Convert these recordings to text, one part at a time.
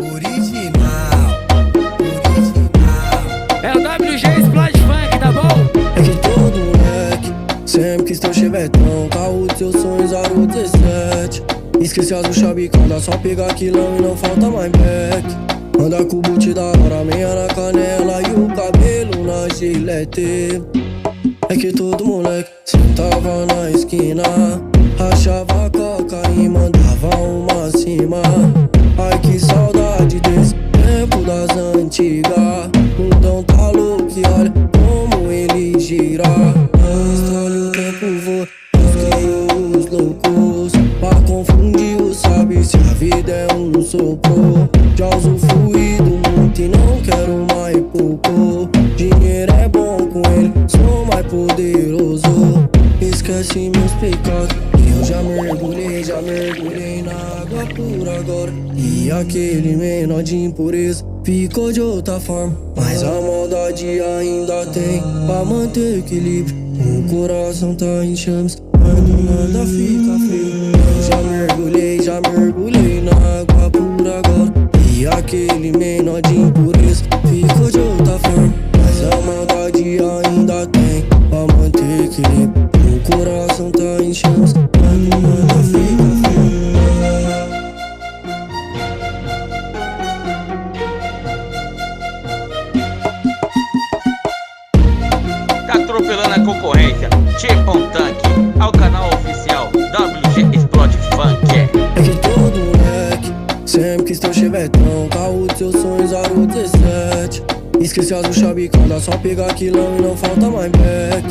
Original, original. É o WG Splash Funk, tá bom? É que todo moleque sempre ter um chevetão Carro dos seus sonhos, aro 17 Esqueci as chabicada, só pegar quilão e não falta mais back. Anda com o boot da hora, meia na canela E o cabelo na gilete. É que todo moleque sentava na esquina. Rachava coca e mandava uma acima. Ai que saudade desse tempo das antigas. Mundão tá louco e olha como ele gira. Estrale o tempo voa, criou os loucos. Pra confundir o sabe se a vida é um sopro. Já usufruído muito e não quero mais pouco. Dinheiro é bom mergulhei, já mergulhei na água pura agora E aquele menor de impureza ficou de outra forma. Mas a maldade ainda tem pra manter equilíbrio. O coração tá em chamas. Quando nada fica frio já mergulhei, já mergulhei na água pura agora. E aquele menor de impureza ficou de outra forma. Mas a maldade ainda tem pra manter equilíbrio. O coração tá em chamas concorrência. Tipo um tanque. Ao canal oficial WG Explode Funk. É que todo moleque sempre ter um chevetão Carro dos seus sonhos, aro 17 Esqueci as chabicada, só pegar quilão e não falta mais back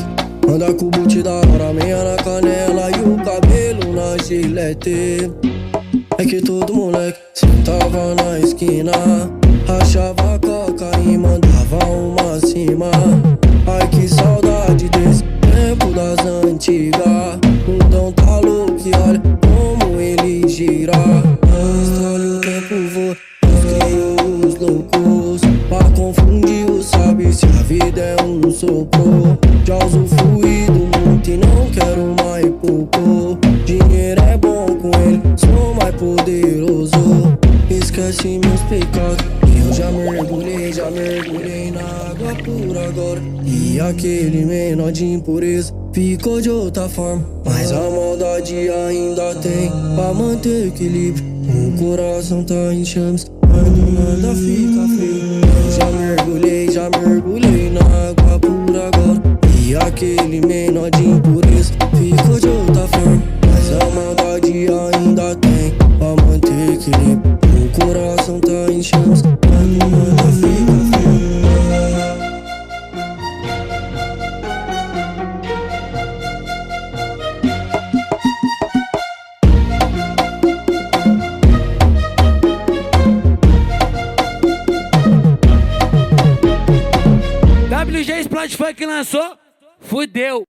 Anda com o boot da hora, meia na canela E o cabelo na gilete É que todo moleque sentava na esquina Rachava coca e mandava uma acima Ai que saudade Estrale o tempo voa, criou os loucos Pra confundir o sabe se a vida é um sopro Já usufruído muito e não quero mais pouco Dinheiro é bom com ele, sou mais poderoso Esquece meus pecados Eu já mergulhei, já mergulhei na água pura agora. E aquele menor de impureza ficou de outra forma. Mas a maldade ainda tem pra manter equilíbrio. O coração tá em chamas. Quando nada fica frio. Já mergulhei, já mergulhei na água pura agora. E aquele menor de WG Splash Funk lançou, fudeu.